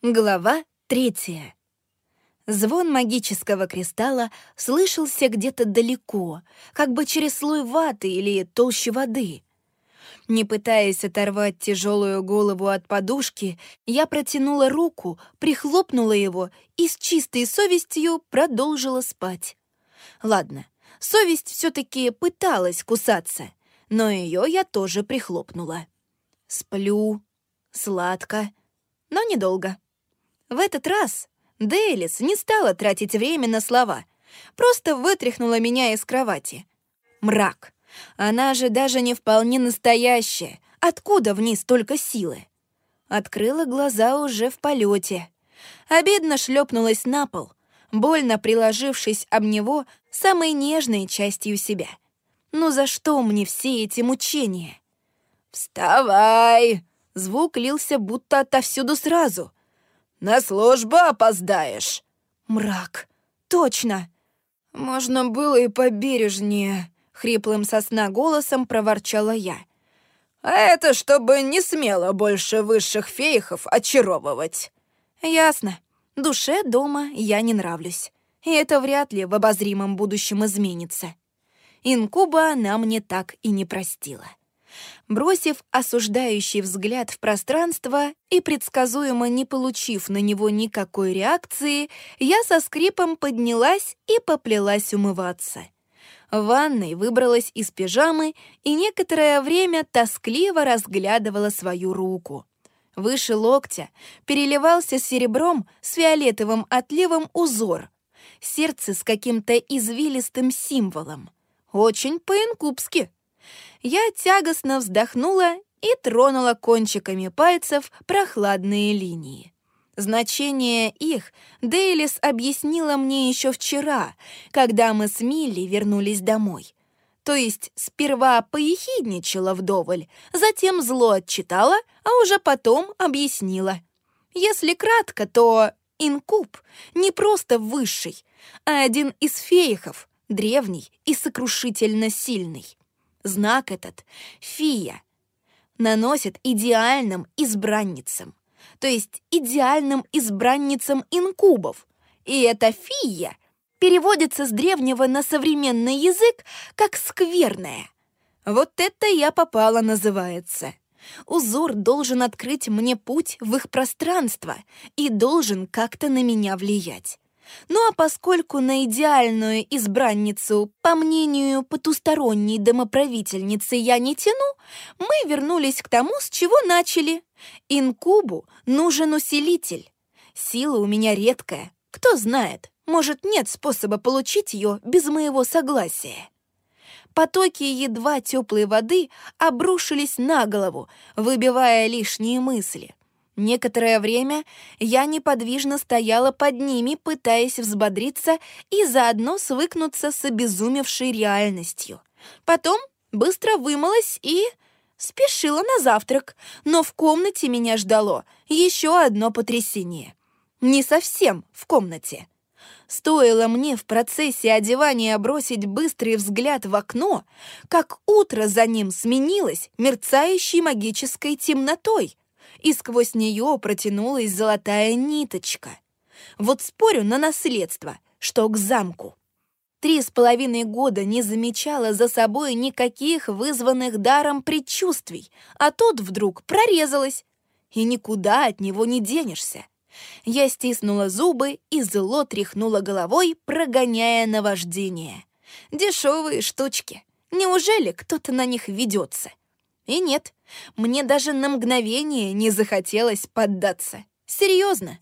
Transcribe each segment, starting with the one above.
Глава третья. Звон магического кристалла слышался где-то далеко, как бы через слой ваты или толще воды. Не пытаясь оторвать тяжелую голову от подушки, я протянула руку, прихлопнула его и с чистой совестью продолжила спать. Ладно, совесть все-таки пыталась кусаться, но ее я тоже прихлопнула. Сплю, сладко, но недолго. В этот раз Дейлис не стала тратить время на слова, просто вытряхнула меня из кровати. Мрак. Она же даже не вполне настоящая. Откуда в ней столько силы? Открыла глаза уже в полете. Обидно шлепнулась на пол, больно приложившись об него самой нежной частью себя. Ну за что мне все эти мучения? «Вставай!» Звук лился будто отовсюду сразу. На службу опоздаешь!» «Мрак! Точно!» «Можно было и побережнее», — хриплым сосна голосом проворчала я. «А это чтобы не смело больше высших фейхов очаровывать». «Ясно. Душе дома я не нравлюсь. И это вряд ли в обозримом будущем изменится. Инкуба она мне так и не простила. Бросив осуждающий взгляд в пространство и предсказуемо не получив на него никакой реакции, я со скрипом поднялась и поплелась умываться. В ванной выбралась из пижамы и некоторое время тоскливо разглядывала свою руку. Выше локтя переливался серебром с фиолетовым отливом узор. Сердце с каким-то извилистым символом. Очень по-инкубски я тягостно вздохнула и тронула кончиками пальцев прохладные линии. Значение их Дейлис объяснила мне еще вчера, когда мы с Милли вернулись домой. То есть сперва поехидничала вдоволь, затем зло отчитала, а уже потом объяснила. Если кратко, то инкуб не просто высший, а один из феихов, древний и сокрушительно сильный. Знак этот — фия. Наносит идеальным избранницам, то есть идеальным избранницам инкубов. И эта фия переводится с древнего на современный язык как «скверная». Вот это я попала называется. Узор должен открыть мне путь в их пространство и должен как-то на меня влиять. Ну а поскольку на идеальную избранницу, по мнению потусторонней домоправительницы, я не тяну, мы вернулись к тому, с чего начали. Инкубу нужен усилитель. Сила у меня редкая. Кто знает, может, нет способа получить ее без моего согласия. Потоки едва теплой воды обрушились на голову, выбивая лишние мысли. Некоторое время я неподвижно стояла под ними, пытаясь взбодриться и заодно свыкнуться с обезумевшей реальностью. Потом быстро вымылась и спешила на завтрак, но в комнате меня ждало еще одно потрясение. Не совсем в комнате. Стоило мне в процессе одевания бросить быстрый взгляд в окно, как утро за ним сменилось мерцающей магической темнотой — и сквозь нее протянулась золотая ниточка. Вот спорю на наследство, что к замку. Три с половиной года не замечала за собой никаких вызванных даром предчувствий, а тут вдруг прорезалась. И никуда от него не денешься. Я стиснула зубы и зло тряхнула головой, прогоняя наваждение. Дешевые штучки. Неужели кто-то на них ведется? И нет, мне даже на мгновение не захотелось поддаться. Серьезно.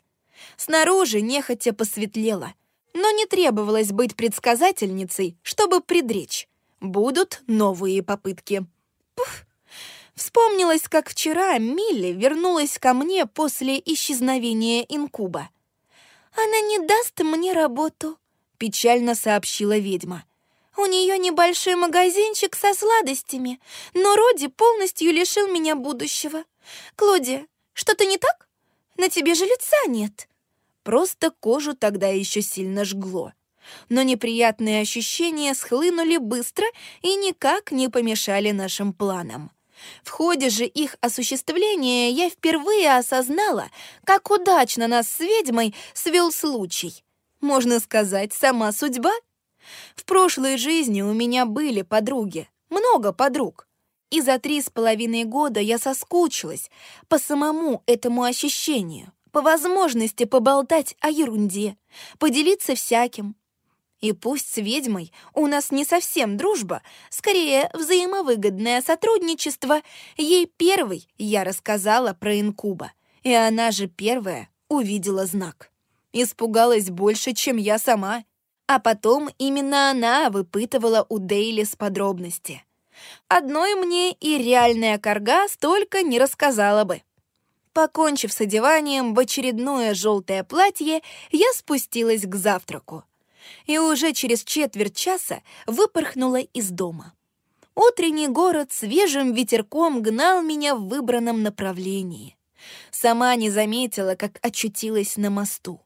Снаружи нехотя посветлело, но не требовалось быть предсказательницей, чтобы предречь. Будут новые попытки. Пуф! Вспомнилось, как вчера Милли вернулась ко мне после исчезновения инкуба. «Она не даст мне работу», — печально сообщила ведьма. У нее небольшой магазинчик со сладостями, но Роди полностью лишил меня будущего. Клодия, что-то не так? На тебе же лица нет. Просто кожу тогда еще сильно жгло. Но неприятные ощущения схлынули быстро и никак не помешали нашим планам. В ходе же их осуществления я впервые осознала, как удачно нас с ведьмой свел случай. Можно сказать, сама судьба. В прошлой жизни у меня были подруги, много подруг. И за три с половиной года я соскучилась по самому этому ощущению, по возможности поболтать о ерунде, поделиться всяким. И пусть с ведьмой у нас не совсем дружба, скорее взаимовыгодное сотрудничество, ей первой я рассказала про инкуба, и она же первая увидела знак. Испугалась больше, чем я сама. А потом именно она выпытывала у Дейли с подробности. Одной мне и реальная корга столько не рассказала бы. Покончив с одеванием в очередное желтое платье, я спустилась к завтраку. И уже через четверть часа выпорхнула из дома. Утренний город свежим ветерком гнал меня в выбранном направлении. Сама не заметила, как очутилась на мосту.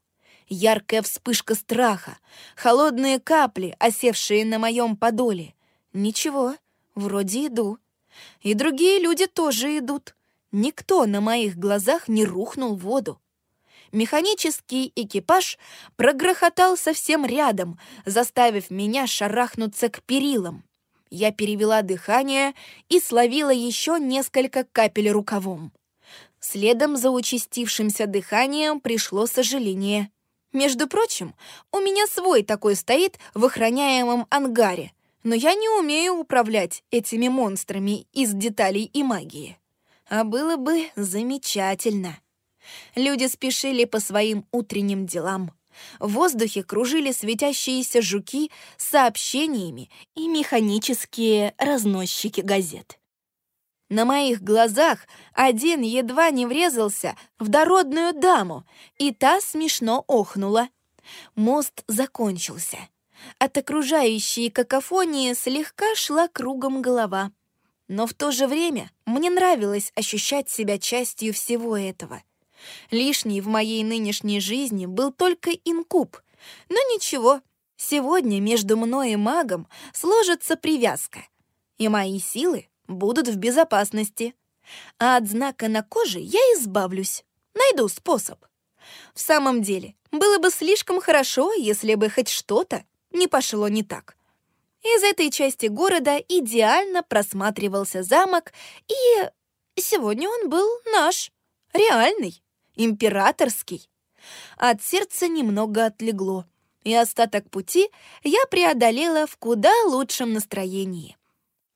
Яркая вспышка страха, холодные капли, осевшие на моем подоле. Ничего, Вроде иду. И другие люди тоже идут. Никто на моих глазах не рухнул в воду. Механический экипаж прогрохотал совсем рядом, заставив меня шарахнуться к перилам. Я перевела дыхание и словила еще несколько капель рукавом. Следом за участившимся дыханием пришло сожаление. Между прочим, у меня свой такой стоит в охраняемом ангаре — но я не умею управлять этими монстрами из деталей и магии. А было бы замечательно. Люди спешили по своим утренним делам. В воздухе кружили светящиеся жуки с сообщениями и механические разносчики газет. На моих глазах один едва не врезался в дородную даму, и та смешно охнула. Мост закончился. От окружающей какофонии слегка шла кругом голова. Но в то же время мне нравилось ощущать себя частью всего этого. Лишний в моей нынешней жизни был только инкуб. Но ничего, сегодня между мной и магом сложится привязка, и мои силы будут в безопасности. А от знака на коже я избавлюсь, найду способ. В самом деле, было бы слишком хорошо, если бы хоть что-то не пошло не так. Из этой части города идеально просматривался замок, и сегодня он был наш, реальный, императорский. От сердца немного отлегло, и остаток пути я преодолела в куда лучшем настроении.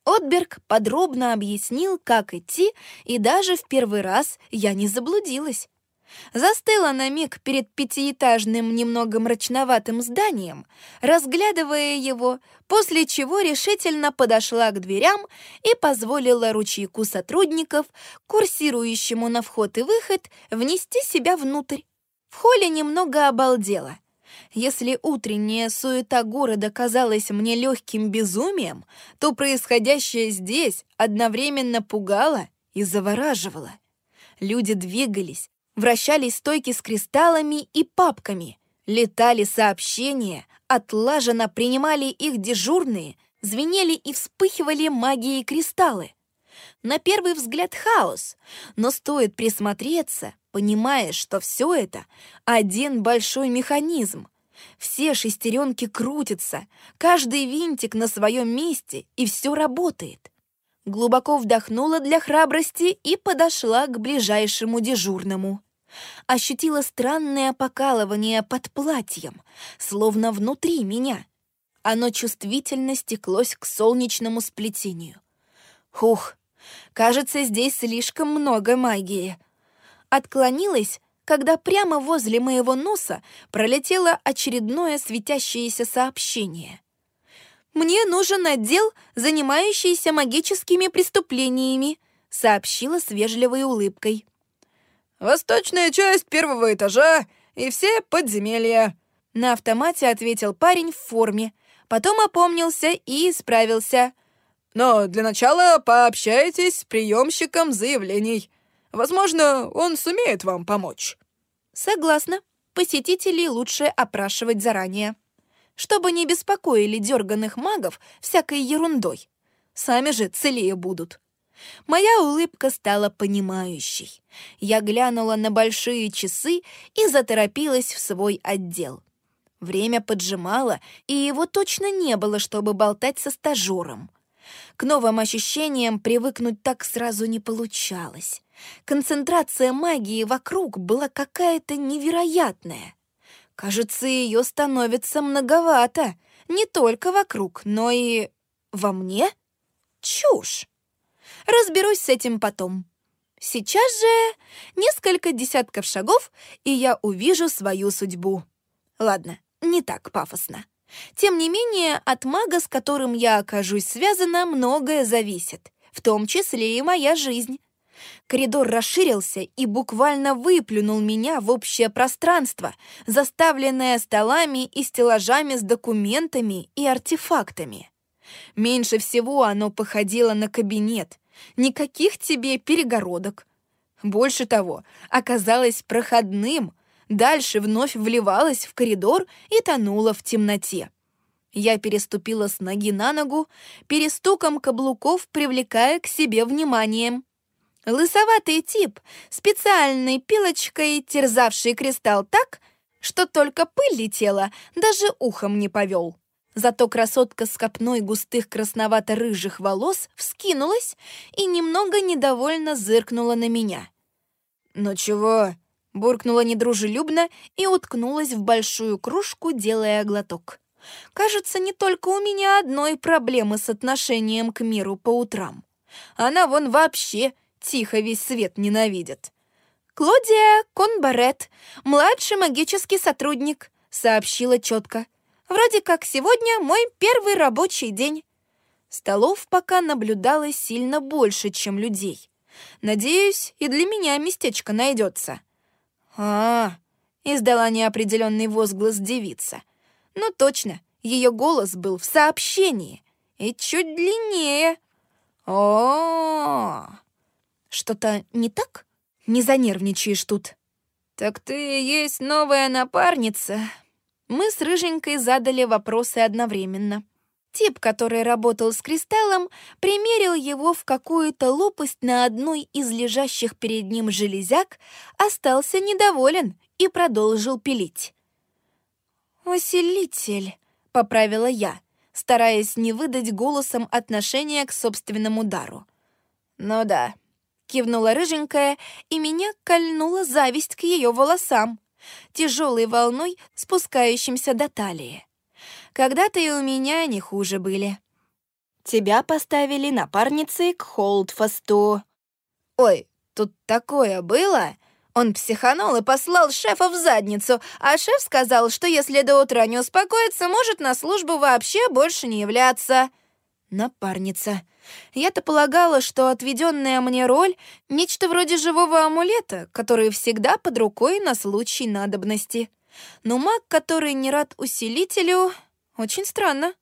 Отберг подробно объяснил, как идти, и даже в первый раз я не заблудилась. Застыла на миг перед пятиэтажным, немного мрачноватым зданием, разглядывая его, после чего решительно подошла к дверям и позволила ручейку сотрудников, курсирующему на вход и выход, внести себя внутрь. В холле немного обалдела. Если утренняя суета города казалась мне легким безумием, то происходящее здесь одновременно пугало и завораживало. Люди двигались, Вращались стойки с кристаллами и папками. Летали сообщения, отлаженно принимали их дежурные, звенели и вспыхивали магией кристаллы. На первый взгляд хаос, но стоит присмотреться, понимая, что все это один большой механизм. Все шестеренки крутятся, каждый винтик на своем месте, и все работает. Глубоко вдохнула для храбрости и подошла к ближайшему дежурному. Ощутила странное покалывание под платьем, словно внутри меня. Оно чувствительно стеклось к солнечному сплетению. Хух, кажется, здесь слишком много магии. Отклонилась, когда прямо возле моего носа пролетело очередное светящееся сообщение. «Мне нужен отдел, занимающийся магическими преступлениями», сообщила с вежливой улыбкой. «Восточная часть первого этажа и все подземелья», — на автомате ответил парень в форме, потом опомнился и исправился. «Но для начала пообщайтесь с приемщиком заявлений. Возможно, он сумеет вам помочь». «Согласна. Посетителей лучше опрашивать заранее» чтобы не беспокоили дерганых магов всякой ерундой. Сами же целее будут. Моя улыбка стала понимающей. Я глянула на большие часы и заторопилась в свой отдел. Время поджимало, и его точно не было, чтобы болтать со стажером. К новым ощущениям привыкнуть так сразу не получалось. Концентрация магии вокруг была какая-то невероятная. Кажется, ее становится многовато. Не только вокруг, но и во мне. Чушь! Разберусь с этим потом. Сейчас же несколько десятков шагов, и я увижу свою судьбу. Ладно, не так пафосно. Тем не менее, от мага, с которым я окажусь связана, многое зависит, в том числе и моя жизнь. Коридор расширился и буквально выплюнул меня в общее пространство, заставленное столами и стеллажами с документами и артефактами. Меньше всего оно походило на кабинет. Никаких тебе перегородок. Больше того, оказалось проходным — дальше вновь вливалась в коридор и тонула в темноте. Я переступила с ноги на ногу, перестуком каблуков привлекая к себе вниманием. Лысоватый тип, специальной пилочкой терзавший кристалл так, что только пыль летела, даже ухом не повел. Зато красотка с копной густых красновато-рыжих волос вскинулась и немного недовольно зыркнула на меня. «Ну чего, буркнула недружелюбно и уткнулась в большую кружку, делая глоток. Кажется, не только у меня одной проблемы с отношением к миру по утрам. Она вон вообще тихо весь свет ненавидит. «Клодия Конбарет, младший магический сотрудник», — сообщила четко. «Вроде как сегодня мой первый рабочий день». Столов пока наблюдалось сильно больше, чем людей. Надеюсь, и для меня местечко найдется а, издала неопределенный возглас девица. «Ну точно, ее голос был в сообщении и чуть длиннее. о Что-то не так? Не занервничаешь тут?» «Так ты есть новая напарница?» Мы с Рыженькой задали вопросы одновременно. Тип, который работал с кристаллом, примерил его в какую-то лопасть на одной из лежащих перед ним железяк, остался недоволен и продолжил пилить. «Усилитель», — поправила я, стараясь не выдать голосом отношения к собственному дару. «Ну да», — кивнула рыженькая, и меня кольнула зависть к ее волосам, тяжелой волной, спускающимся до талии. Когда-то и у меня не хуже были. Тебя поставили напарницей к Холдфасту. Ой, тут такое было? Он психанул и послал шефа в задницу, а шеф сказал, что если до утра не успокоится, может на службу вообще больше не являться. Напарница. Я-то полагала, что отведенная мне роль — нечто вроде живого амулета, который всегда под рукой на случай надобности. Но маг, который не рад усилителю, очень странно.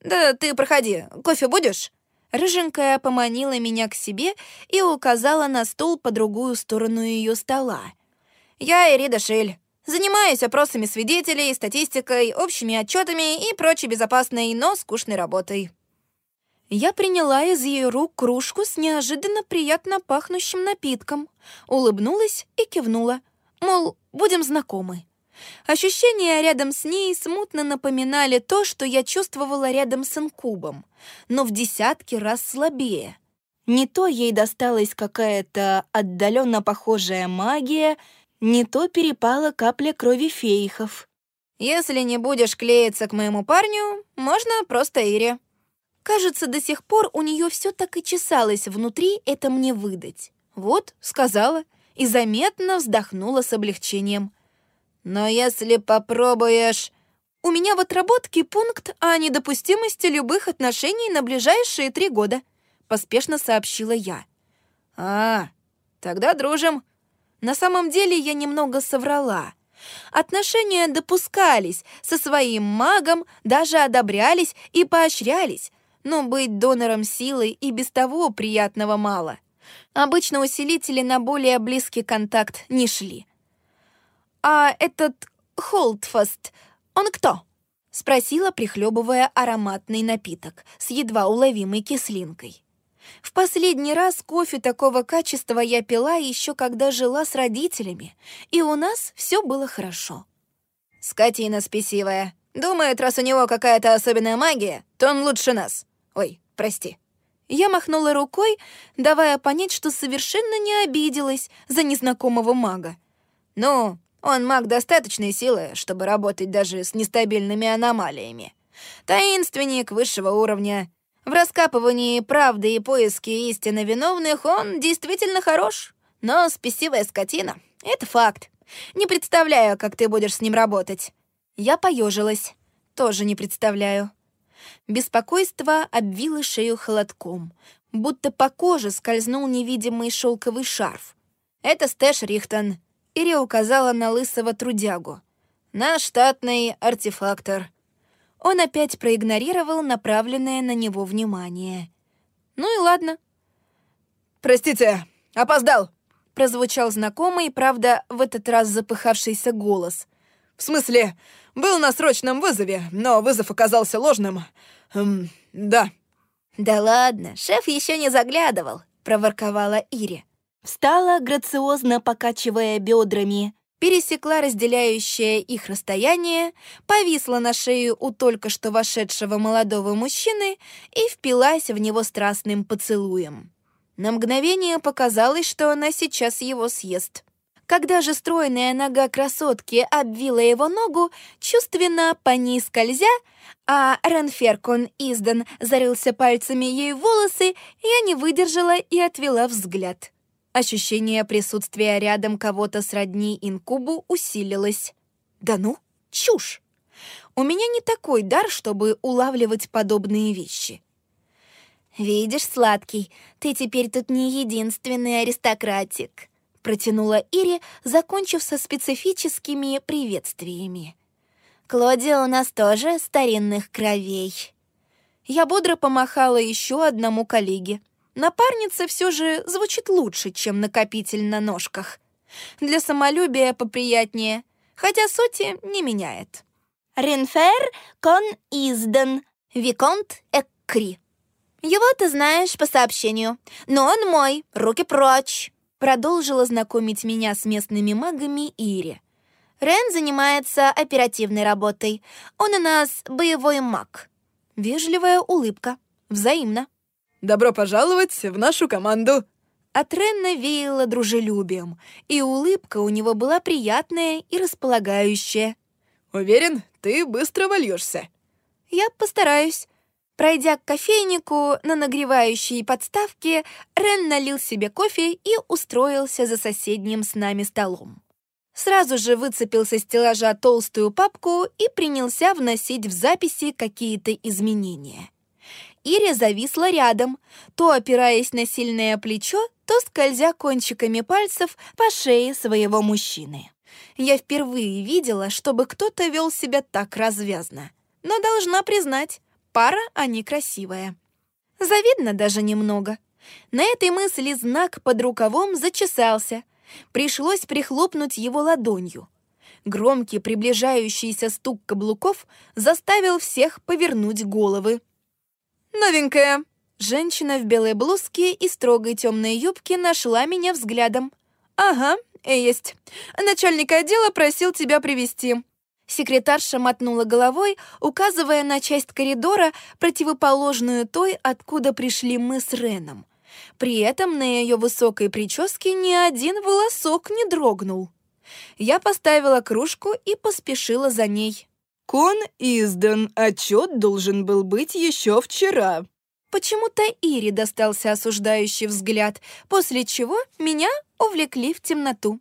«Да ты проходи, кофе будешь?» Рыженькая поманила меня к себе и указала на стул по другую сторону ее стола. «Я Ирида Шель. Занимаюсь опросами свидетелей, статистикой, общими отчетами и прочей безопасной, но скучной работой». Я приняла из ее рук кружку с неожиданно приятно пахнущим напитком, улыбнулась и кивнула, мол, будем знакомы. Ощущения рядом с ней смутно напоминали то, что я чувствовала рядом с инкубом, но в десятки раз слабее. Не то ей досталась какая-то отдаленно похожая магия, не то перепала капля крови фейхов. «Если не будешь клеиться к моему парню, можно просто Ире». Кажется, до сих пор у нее все так и чесалось внутри это мне выдать. Вот, сказала, и заметно вздохнула с облегчением. Но если попробуешь... У меня в отработке пункт о недопустимости любых отношений на ближайшие три года, поспешно сообщила я. А, тогда дружим. На самом деле я немного соврала. Отношения допускались, со своим магом даже одобрялись и поощрялись, но быть донором силы и без того приятного мало. Обычно усилители на более близкий контакт не шли. «А этот Холдфаст, он кто?» — спросила, прихлебывая ароматный напиток с едва уловимой кислинкой. В последний раз кофе такого качества я пила еще когда жила с родителями, и у нас все было хорошо. Скотина спесивая. Думает, раз у него какая-то особенная магия, то он лучше нас. Ой, прости. Я махнула рукой, давая понять, что совершенно не обиделась за незнакомого мага. Ну, он маг достаточной силы, чтобы работать даже с нестабильными аномалиями. Таинственник высшего уровня. В раскапывании правды и поиске истинно виновных он действительно хорош. Но спесивая скотина — это факт. Не представляю, как ты будешь с ним работать. Я поежилась. Тоже не представляю. Беспокойство обвило шею холодком, будто по коже скользнул невидимый шелковый шарф. «Это Стэш Рихтон», — Ири указала на лысого трудягу. «Наш штатный артефактор». Он опять проигнорировал направленное на него внимание. «Ну и ладно». «Простите, опоздал», — прозвучал знакомый, правда, в этот раз запыхавшийся голос. «В смысле, был на срочном вызове, но вызов оказался ложным. Эм, да». «Да ладно, шеф еще не заглядывал», — проворковала Ири. Встала, грациозно покачивая бедрами, пересекла разделяющее их расстояние, повисла на шею у только что вошедшего молодого мужчины и впилась в него страстным поцелуем. На мгновение показалось, что она сейчас его съест. Когда же стройная нога красотки обвила его ногу, чувственно по ней скользя, а Ранферкон издан зарылся пальцами ей в волосы, я не выдержала и отвела взгляд. Ощущение присутствия рядом кого-то сродни инкубу усилилось. Да ну, чушь! У меня не такой дар, чтобы улавливать подобные вещи. «Видишь, сладкий, ты теперь тут не единственный аристократик», протянула Ири, закончив со специфическими приветствиями. «Клодия у нас тоже старинных кровей». Я бодро помахала еще одному коллеге. Напарница все же звучит лучше, чем накопитель на ножках. Для самолюбия поприятнее, хотя сути не меняет. «Ренфер кон изден, виконт эккри». «Его ты знаешь по сообщению, но он мой, руки прочь!» Продолжила знакомить меня с местными магами Ири. Рен занимается оперативной работой. Он у нас боевой маг. Вежливая улыбка. Взаимно. «Добро пожаловать в нашу команду!» От Ренна веяло дружелюбием, и улыбка у него была приятная и располагающая. «Уверен, ты быстро вольешься». «Я постараюсь», Пройдя к кофейнику на нагревающей подставке, Рен налил себе кофе и устроился за соседним с нами столом. Сразу же выцепил со стеллажа толстую папку и принялся вносить в записи какие-то изменения. Ирия зависла рядом, то опираясь на сильное плечо, то скользя кончиками пальцев по шее своего мужчины. Я впервые видела, чтобы кто-то вел себя так развязно. Но должна признать, Пара они красивая. Завидно даже немного. На этой мысли знак под рукавом зачесался. Пришлось прихлопнуть его ладонью. Громкий приближающийся стук каблуков заставил всех повернуть головы. «Новенькая!» Женщина в белой блузке и строгой темной юбке нашла меня взглядом. «Ага, есть. Начальник отдела просил тебя привести. Секретарша мотнула головой, указывая на часть коридора, противоположную той, откуда пришли мы с Реном. При этом на ее высокой прическе ни один волосок не дрогнул. Я поставила кружку и поспешила за ней. «Кон издан, отчет должен был быть еще вчера». Почему-то Ире достался осуждающий взгляд, после чего меня увлекли в темноту.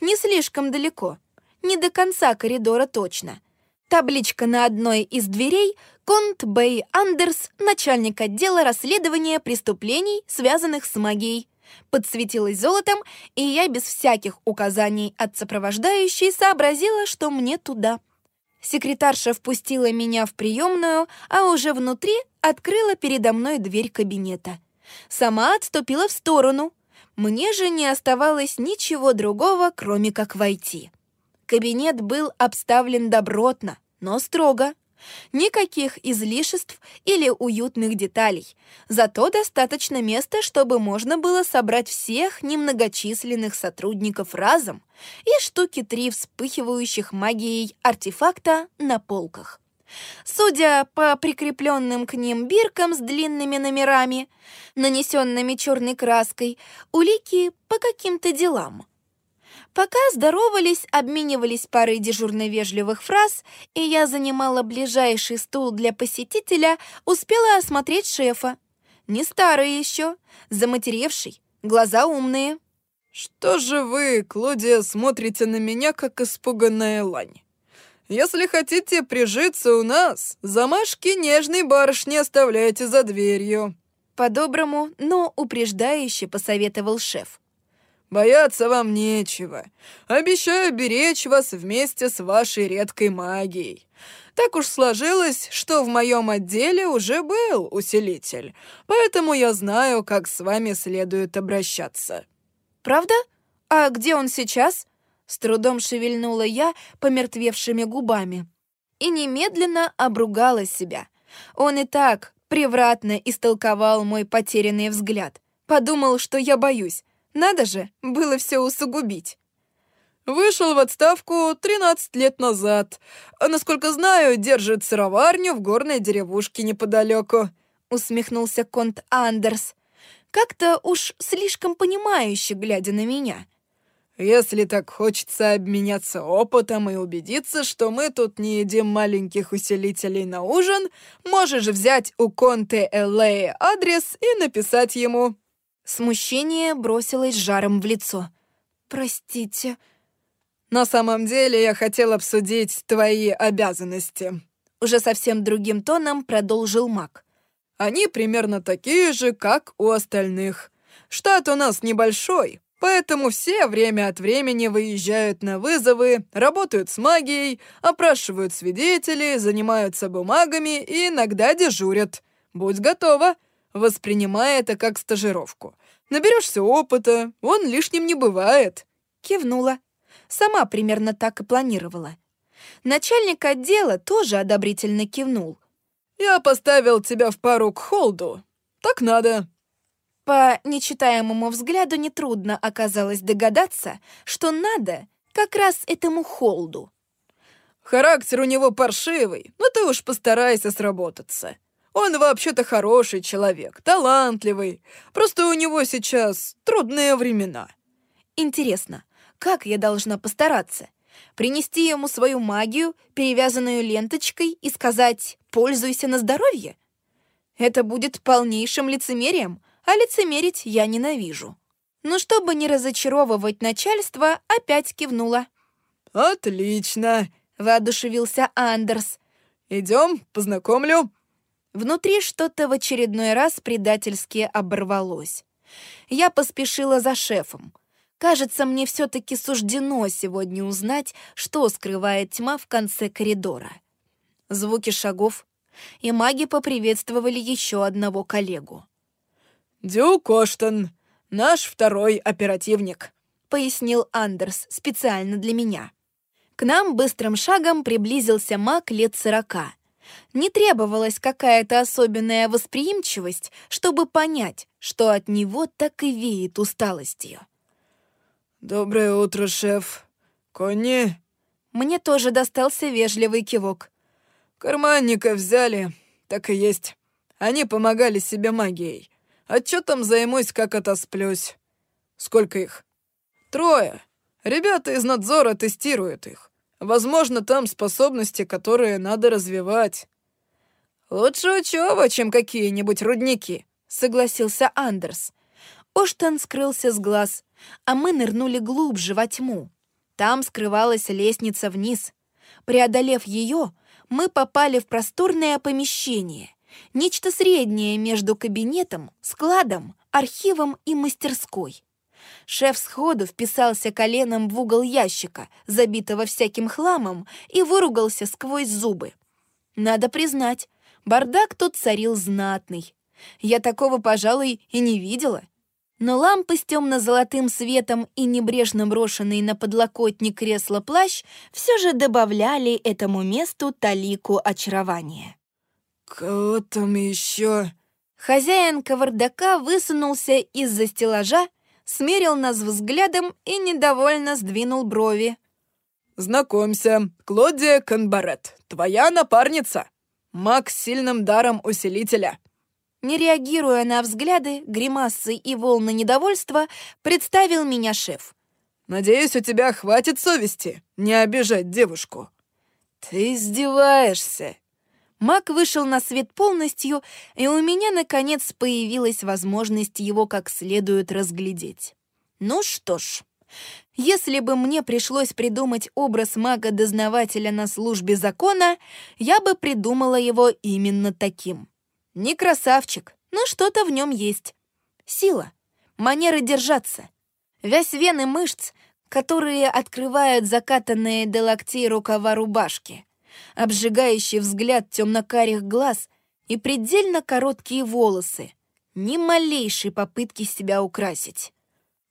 Не слишком далеко — не до конца коридора точно. Табличка на одной из дверей «Конт Бэй Андерс, начальник отдела расследования преступлений, связанных с магией». Подсветилась золотом, и я без всяких указаний от сопровождающей сообразила, что мне туда. Секретарша впустила меня в приемную, а уже внутри открыла передо мной дверь кабинета. Сама отступила в сторону. Мне же не оставалось ничего другого, кроме как войти. Кабинет был обставлен добротно, но строго. Никаких излишеств или уютных деталей, зато достаточно места, чтобы можно было собрать всех немногочисленных сотрудников разом и штуки три вспыхивающих магией артефакта на полках. Судя по прикрепленным к ним биркам с длинными номерами, нанесенными черной краской, улики по каким-то делам. Пока здоровались, обменивались парой дежурно вежливых фраз, и я занимала ближайший стул для посетителя, успела осмотреть шефа. Не старый еще, заматеревший, глаза умные. «Что же вы, Клодия, смотрите на меня, как испуганная лань? Если хотите прижиться у нас, замашки нежной барышни оставляйте за дверью». По-доброму, но упреждающе посоветовал шеф. Бояться вам нечего. Обещаю беречь вас вместе с вашей редкой магией. Так уж сложилось, что в моем отделе уже был усилитель, поэтому я знаю, как с вами следует обращаться». «Правда? А где он сейчас?» С трудом шевельнула я помертвевшими губами. И немедленно обругала себя. Он и так превратно истолковал мой потерянный взгляд. Подумал, что я боюсь. Надо же, было все усугубить. Вышел в отставку 13 лет назад. Насколько знаю, держит сыроварню в горной деревушке неподалеку. Усмехнулся конт Андерс. Как-то уж слишком понимающе, глядя на меня. Если так хочется обменяться опытом и убедиться, что мы тут не едим маленьких усилителей на ужин, можешь взять у Конте Эллея адрес и написать ему. Смущение бросилось жаром в лицо. «Простите». «На самом деле я хотел обсудить твои обязанности». Уже совсем другим тоном продолжил маг. «Они примерно такие же, как у остальных. Штат у нас небольшой, поэтому все время от времени выезжают на вызовы, работают с магией, опрашивают свидетелей, занимаются бумагами и иногда дежурят. Будь готова воспринимая это как стажировку. Наберешься опыта, он лишним не бывает. Кивнула. Сама примерно так и планировала. Начальник отдела тоже одобрительно кивнул. «Я поставил тебя в пару к Холду. Так надо». По нечитаемому взгляду нетрудно оказалось догадаться, что надо как раз этому Холду. «Характер у него паршивый, но ты уж постарайся сработаться. Он вообще-то хороший человек, талантливый. Просто у него сейчас трудные времена. Интересно, как я должна постараться? Принести ему свою магию, перевязанную ленточкой, и сказать «пользуйся на здоровье»? Это будет полнейшим лицемерием, а лицемерить я ненавижу. Но чтобы не разочаровывать начальство, опять кивнула. «Отлично!» — воодушевился Андерс. «Идем, познакомлю». Внутри что-то в очередной раз предательски оборвалось. Я поспешила за шефом. Кажется, мне все-таки суждено сегодня узнать, что скрывает тьма в конце коридора. Звуки шагов, и маги поприветствовали еще одного коллегу. «Дюк Оштон, наш второй оперативник», — пояснил Андерс специально для меня. К нам быстрым шагом приблизился маг лет сорока — не требовалась какая-то особенная восприимчивость, чтобы понять, что от него так и веет усталостью. «Доброе утро, шеф. Конни?» Мне тоже достался вежливый кивок. «Карманника взяли, так и есть. Они помогали себе магией. Отчетом займусь, как отосплюсь. Сколько их?» «Трое. Ребята из надзора тестируют их. Возможно, там способности, которые надо развивать. Лучше учеба, чем какие-нибудь рудники, согласился Андерс. Оштон скрылся с глаз, а мы нырнули глубже во тьму. Там скрывалась лестница вниз. Преодолев ее, мы попали в просторное помещение, нечто среднее между кабинетом, складом, архивом и мастерской. Шеф сходу вписался коленом в угол ящика, забитого всяким хламом, и выругался сквозь зубы. Надо признать, бардак тут царил знатный. Я такого, пожалуй, и не видела. но лампы с темно-золотым светом и небрежно брошенный на подлокотник кресла плащ все же добавляли этому месту талику очарования. «Кого там еще?» Хозяин кавардака высунулся из-за стеллажа, смерил нас взглядом и недовольно сдвинул брови. «Знакомься, Клодия Конбарет, твоя напарница. Маг с сильным даром усилителя». Не реагируя на взгляды, гримасы и волны недовольства, представил меня шеф. «Надеюсь, у тебя хватит совести не обижать девушку». «Ты издеваешься!» Маг вышел на свет полностью, и у меня, наконец, появилась возможность его как следует разглядеть. Ну что ж, если бы мне пришлось придумать образ мага-дознавателя на службе закона, я бы придумала его именно таким. Не красавчик, но что-то в нем есть. Сила, манера держаться, весь вены мышц, которые открывают закатанные до локтей рукава рубашки, обжигающий взгляд темно-карих глаз и предельно короткие волосы, ни малейшей попытки себя украсить.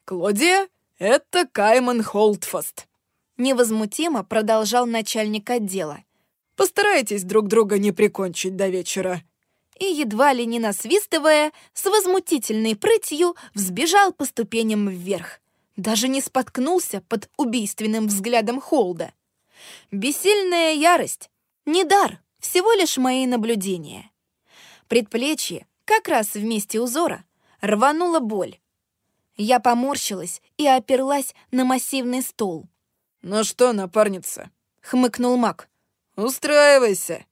«Клодия, это Кайман Холдфаст», — невозмутимо продолжал начальник отдела. «Постарайтесь друг друга не прикончить до вечера» и, едва ли не насвистывая, с возмутительной прытью взбежал по ступеням вверх. Даже не споткнулся под убийственным взглядом Холда. Бессильная ярость. Не дар, всего лишь мои наблюдения. Предплечье, как раз в месте узора, рванула боль. Я поморщилась и оперлась на массивный стол. «Ну что, напарница?» — хмыкнул маг. «Устраивайся!»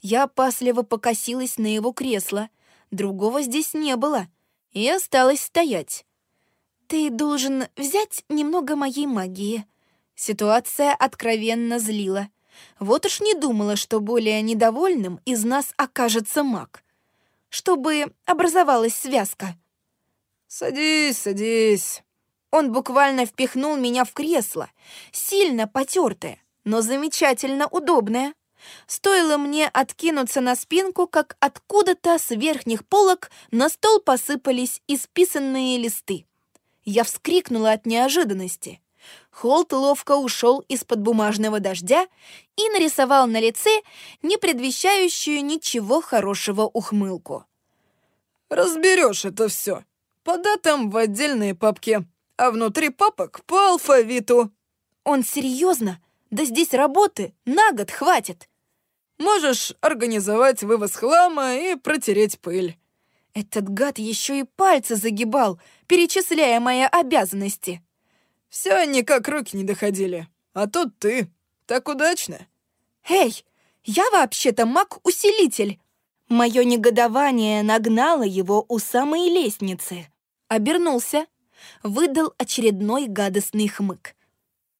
Я опасливо покосилась на его кресло. Другого здесь не было. И осталась стоять. «Ты должен взять немного моей магии». Ситуация откровенно злила. Вот уж не думала, что более недовольным из нас окажется маг. Чтобы образовалась связка. «Садись, садись». Он буквально впихнул меня в кресло, сильно потертое, но замечательно удобное. Стоило мне откинуться на спинку, как откуда-то с верхних полок на стол посыпались исписанные листы. Я вскрикнула от неожиданности. Холт ловко ушел из-под бумажного дождя и нарисовал на лице не предвещающую ничего хорошего ухмылку. «Разберешь это все. По датам в отдельные папки, а внутри папок по алфавиту». «Он серьезно? Да здесь работы на год хватит!» Можешь организовать вывоз хлама и протереть пыль». Этот гад еще и пальцы загибал, перечисляя мои обязанности. Все никак руки не доходили. А тут ты. Так удачно. Эй, я вообще-то маг-усилитель. Мое негодование нагнало его у самой лестницы. Обернулся, выдал очередной гадостный хмык.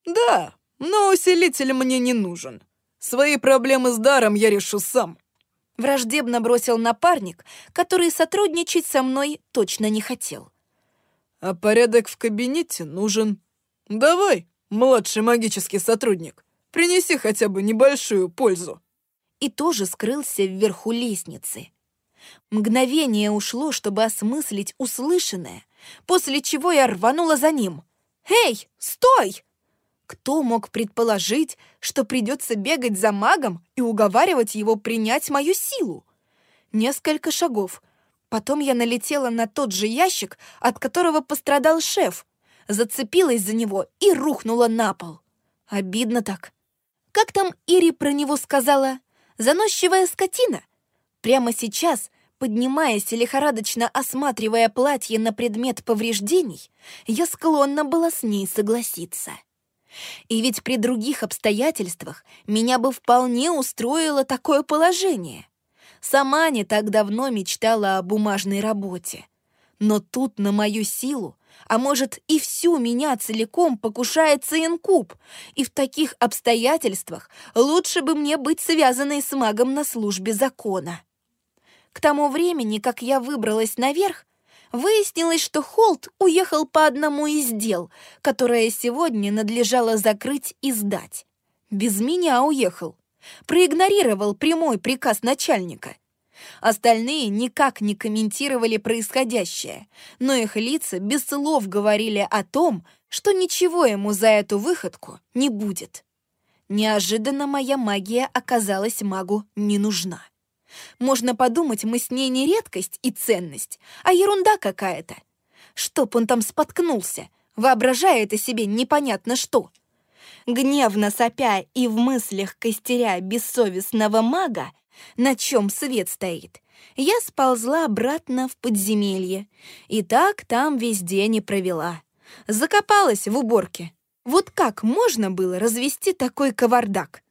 «Да, но усилитель мне не нужен. Свои проблемы с даром я решу сам. Враждебно бросил напарник, который сотрудничать со мной точно не хотел. А порядок в кабинете нужен. Давай, младший магический сотрудник, принеси хотя бы небольшую пользу. И тоже скрылся вверху лестницы. Мгновение ушло, чтобы осмыслить услышанное, после чего я рванула за ним. «Эй, стой!» Кто мог предположить, что придется бегать за магом и уговаривать его принять мою силу? Несколько шагов. Потом я налетела на тот же ящик, от которого пострадал шеф, зацепилась за него и рухнула на пол. Обидно так. Как там Ири про него сказала? Заносчивая скотина. Прямо сейчас, поднимаясь и лихорадочно осматривая платье на предмет повреждений, я склонна была с ней согласиться. И ведь при других обстоятельствах меня бы вполне устроило такое положение. Сама не так давно мечтала о бумажной работе. Но тут на мою силу, а может и всю меня целиком покушается инкуб, и в таких обстоятельствах лучше бы мне быть связанной с магом на службе закона. К тому времени, как я выбралась наверх, Выяснилось, что Холт уехал по одному из дел, которое сегодня надлежало закрыть и сдать. Без меня уехал. Проигнорировал прямой приказ начальника. Остальные никак не комментировали происходящее, но их лица без слов говорили о том, что ничего ему за эту выходку не будет. Неожиданно моя магия оказалась магу не нужна. Можно подумать, мы с ней не редкость и ценность, а ерунда какая-то. Чтоб он там споткнулся, воображая это себе непонятно что. Гневно сопя и в мыслях костеря бессовестного мага, на чем свет стоит, я сползла обратно в подземелье. И так там весь день и провела. Закопалась в уборке. Вот как можно было развести такой кавардак?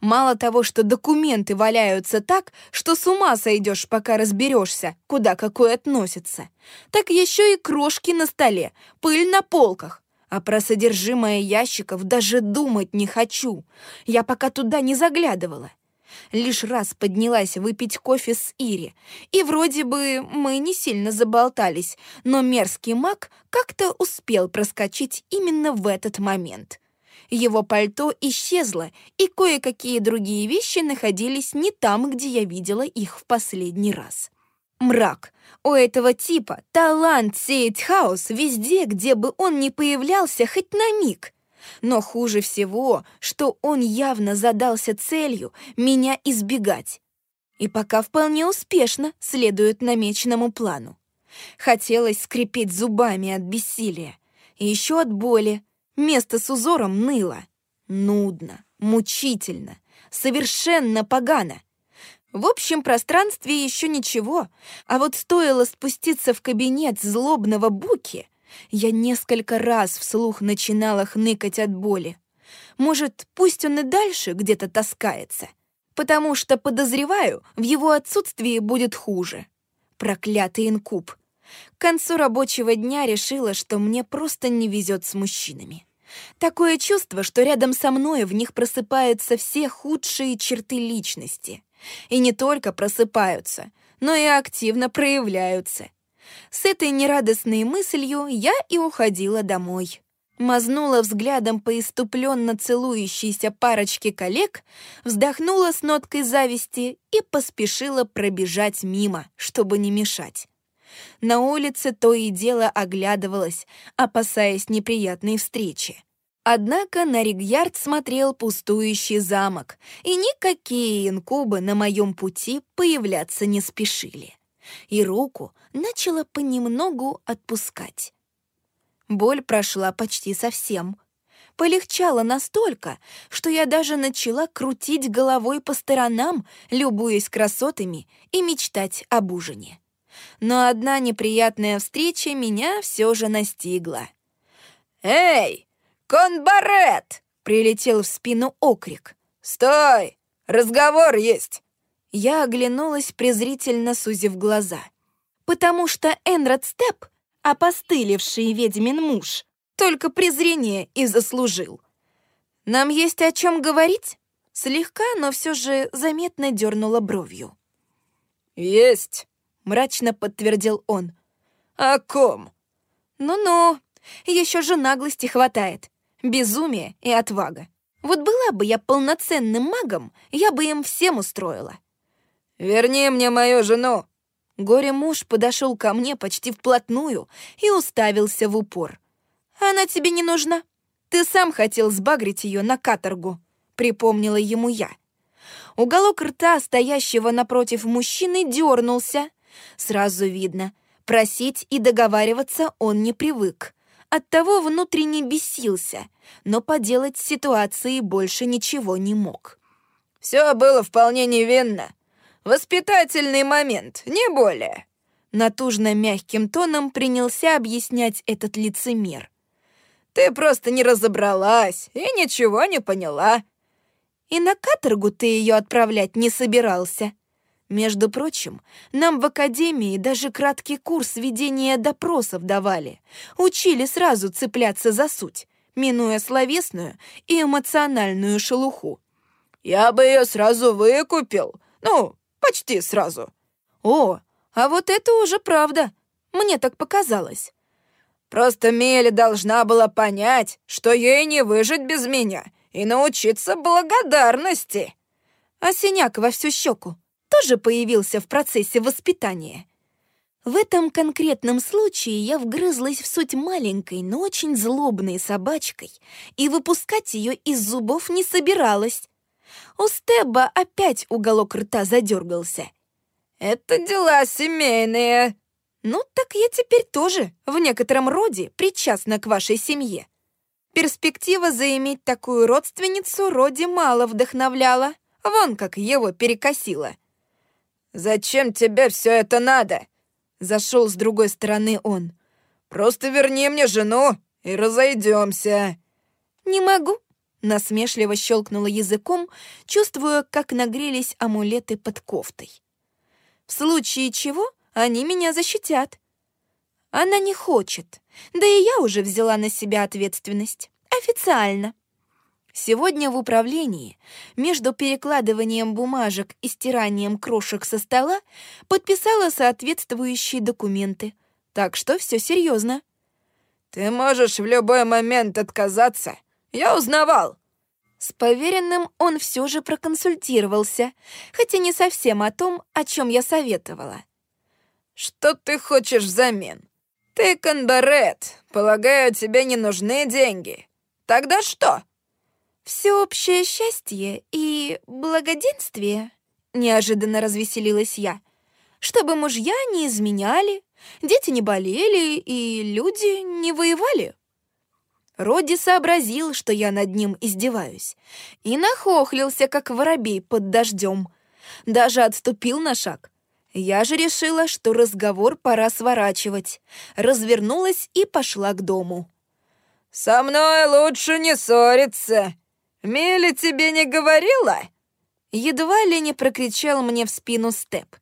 Мало того, что документы валяются так, что с ума сойдешь, пока разберешься, куда какой относится, так еще и крошки на столе, пыль на полках. А про содержимое ящиков даже думать не хочу. Я пока туда не заглядывала. Лишь раз поднялась выпить кофе с Ири, и вроде бы мы не сильно заболтались, но мерзкий маг как-то успел проскочить именно в этот момент. Его пальто исчезло, и кое-какие другие вещи находились не там, где я видела их в последний раз. Мрак. У этого типа талант сеять хаос везде, где бы он ни появлялся хоть на миг. Но хуже всего, что он явно задался целью меня избегать. И пока вполне успешно следует намеченному плану. Хотелось скрипеть зубами от бессилия. И еще от боли, Место с узором ныло. Нудно, мучительно, совершенно погано. В общем пространстве еще ничего, а вот стоило спуститься в кабинет злобного Буки, я несколько раз вслух начинала хныкать от боли. Может, пусть он и дальше где-то таскается, потому что, подозреваю, в его отсутствии будет хуже. Проклятый инкуб. К концу рабочего дня решила, что мне просто не везет с мужчинами. Такое чувство, что рядом со мной в них просыпаются все худшие черты личности. И не только просыпаются, но и активно проявляются. С этой нерадостной мыслью я и уходила домой. Мазнула взглядом по иступленно целующейся парочке коллег, вздохнула с ноткой зависти и поспешила пробежать мимо, чтобы не мешать. На улице то и дело оглядывалась, опасаясь неприятной встречи. Однако на Ригьярд смотрел пустующий замок, и никакие инкубы на моем пути появляться не спешили. И руку начала понемногу отпускать. Боль прошла почти совсем. Полегчало настолько, что я даже начала крутить головой по сторонам, любуясь красотами и мечтать об ужине но одна неприятная встреча меня все же настигла. «Эй, конбарет!» — прилетел в спину окрик. «Стой! Разговор есть!» Я оглянулась, презрительно сузив глаза. Потому что Энрод Степ, опостылевший ведьмин муж, только презрение и заслужил. «Нам есть о чем говорить?» Слегка, но все же заметно дернула бровью. «Есть!» — мрачно подтвердил он. «О ком?» «Ну-ну, еще же наглости хватает, безумие и отвага. Вот была бы я полноценным магом, я бы им всем устроила». «Верни мне мою жену!» Горе-муж подошел ко мне почти вплотную и уставился в упор. «Она тебе не нужна. Ты сам хотел сбагрить ее на каторгу», — припомнила ему я. Уголок рта, стоящего напротив мужчины, дернулся, Сразу видно, просить и договариваться он не привык. Оттого внутренне бесился, но поделать с ситуацией больше ничего не мог. «Все было вполне невинно. Воспитательный момент, не более». Натужно мягким тоном принялся объяснять этот лицемер. «Ты просто не разобралась и ничего не поняла». «И на каторгу ты ее отправлять не собирался», между прочим, нам в академии даже краткий курс ведения допросов давали. Учили сразу цепляться за суть, минуя словесную и эмоциональную шелуху. «Я бы ее сразу выкупил. Ну, почти сразу». «О, а вот это уже правда. Мне так показалось». «Просто Меля должна была понять, что ей не выжить без меня и научиться благодарности». А синяк во всю щеку тоже появился в процессе воспитания. В этом конкретном случае я вгрызлась в суть маленькой, но очень злобной собачкой и выпускать ее из зубов не собиралась. У Стеба опять уголок рта задергался. «Это дела семейные». «Ну, так я теперь тоже в некотором роде причастна к вашей семье. Перспектива заиметь такую родственницу Роди мало вдохновляла. Вон как его перекосило. «Зачем тебе все это надо?» Зашел с другой стороны он. «Просто верни мне жену и разойдемся». «Не могу», — насмешливо щелкнула языком, чувствуя, как нагрелись амулеты под кофтой. «В случае чего они меня защитят». Она не хочет, да и я уже взяла на себя ответственность. Официально. Сегодня в управлении между перекладыванием бумажек и стиранием крошек со стола подписала соответствующие документы. Так что все серьезно. «Ты можешь в любой момент отказаться. Я узнавал». С поверенным он все же проконсультировался, хотя не совсем о том, о чем я советовала. «Что ты хочешь взамен? Ты Кандарет. Полагаю, тебе не нужны деньги. Тогда что?» «Всеобщее счастье и благоденствие», — неожиданно развеселилась я. «Чтобы мужья не изменяли, дети не болели и люди не воевали». Роди сообразил, что я над ним издеваюсь, и нахохлился, как воробей под дождем. Даже отступил на шаг. Я же решила, что разговор пора сворачивать. Развернулась и пошла к дому. «Со мной лучше не ссориться. Милли тебе не говорила?» Едва ли не прокричал мне в спину Степ.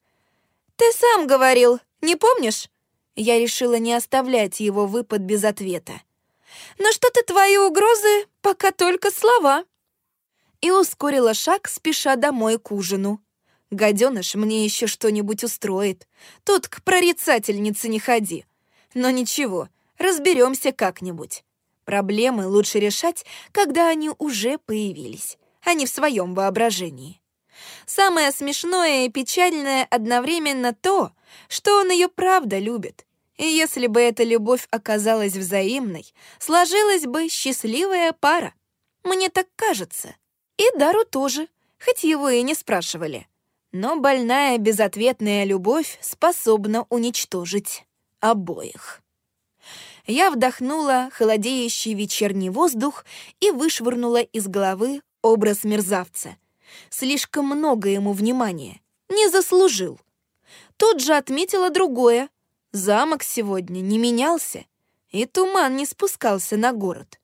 «Ты сам говорил, не помнишь?» Я решила не оставлять его выпад без ответа. «Но что-то твои угрозы пока только слова». И ускорила шаг, спеша домой к ужину. Гаденыш мне еще что-нибудь устроит. Тут к прорицательнице не ходи. Но ничего, разберемся как-нибудь. Проблемы лучше решать, когда они уже появились, а не в своем воображении. Самое смешное и печальное одновременно то, что он ее правда любит. И если бы эта любовь оказалась взаимной, сложилась бы счастливая пара. Мне так кажется. И Дару тоже, хоть его и не спрашивали. Но больная безответная любовь способна уничтожить обоих. Я вдохнула холодеющий вечерний воздух и вышвырнула из головы образ мерзавца. Слишком много ему внимания. Не заслужил. Тут же отметила другое. Замок сегодня не менялся, и туман не спускался на город.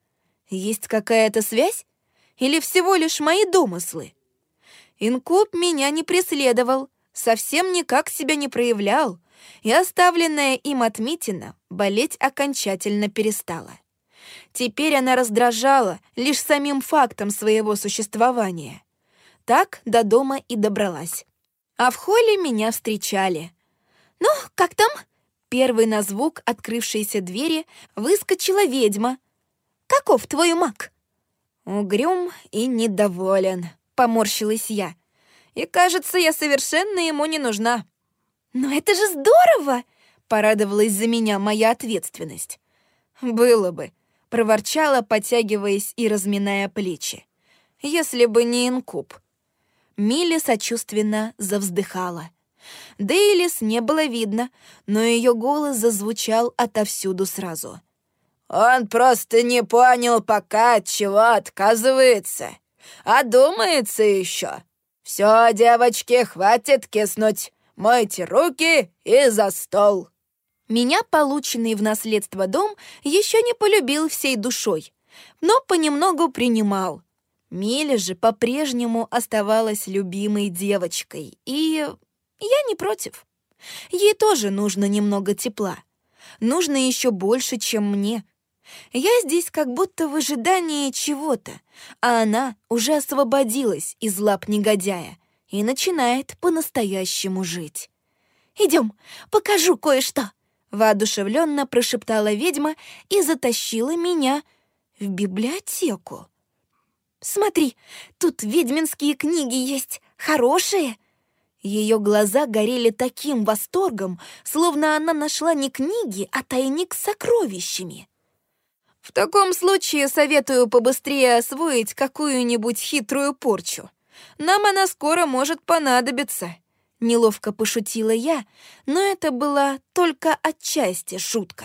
Есть какая-то связь? Или всего лишь мои домыслы? Инкуб меня не преследовал, совсем никак себя не проявлял, и оставленная им отметина болеть окончательно перестала. Теперь она раздражала лишь самим фактом своего существования. Так до дома и добралась. А в холле меня встречали. «Ну, как там?» Первый на звук открывшейся двери выскочила ведьма. «Каков твой маг?» «Угрюм и недоволен», — поморщилась я. «И кажется, я совершенно ему не нужна». «Но это же здорово!» — порадовалась за меня моя ответственность. «Было бы», — проворчала, потягиваясь и разминая плечи. «Если бы не инкуб». Милли сочувственно завздыхала. Дейлис не было видно, но ее голос зазвучал отовсюду сразу. «Он просто не понял пока, от чего отказывается. А думается еще. Все, девочки, хватит киснуть. Мойте руки и за стол!» Меня полученный в наследство дом еще не полюбил всей душой, но понемногу принимал. Миля же по-прежнему оставалась любимой девочкой, и я не против. Ей тоже нужно немного тепла. Нужно еще больше, чем мне. Я здесь как будто в ожидании чего-то, а она уже освободилась из лап негодяя и начинает по-настоящему жить. «Идем, покажу кое-что!» — воодушевленно прошептала ведьма и затащила меня в библиотеку. «Смотри, тут ведьминские книги есть, хорошие!» Ее глаза горели таким восторгом, словно она нашла не книги, а тайник с сокровищами. В таком случае советую побыстрее освоить какую-нибудь хитрую порчу. Нам она скоро может понадобиться. Неловко пошутила я, но это была только отчасти шутка.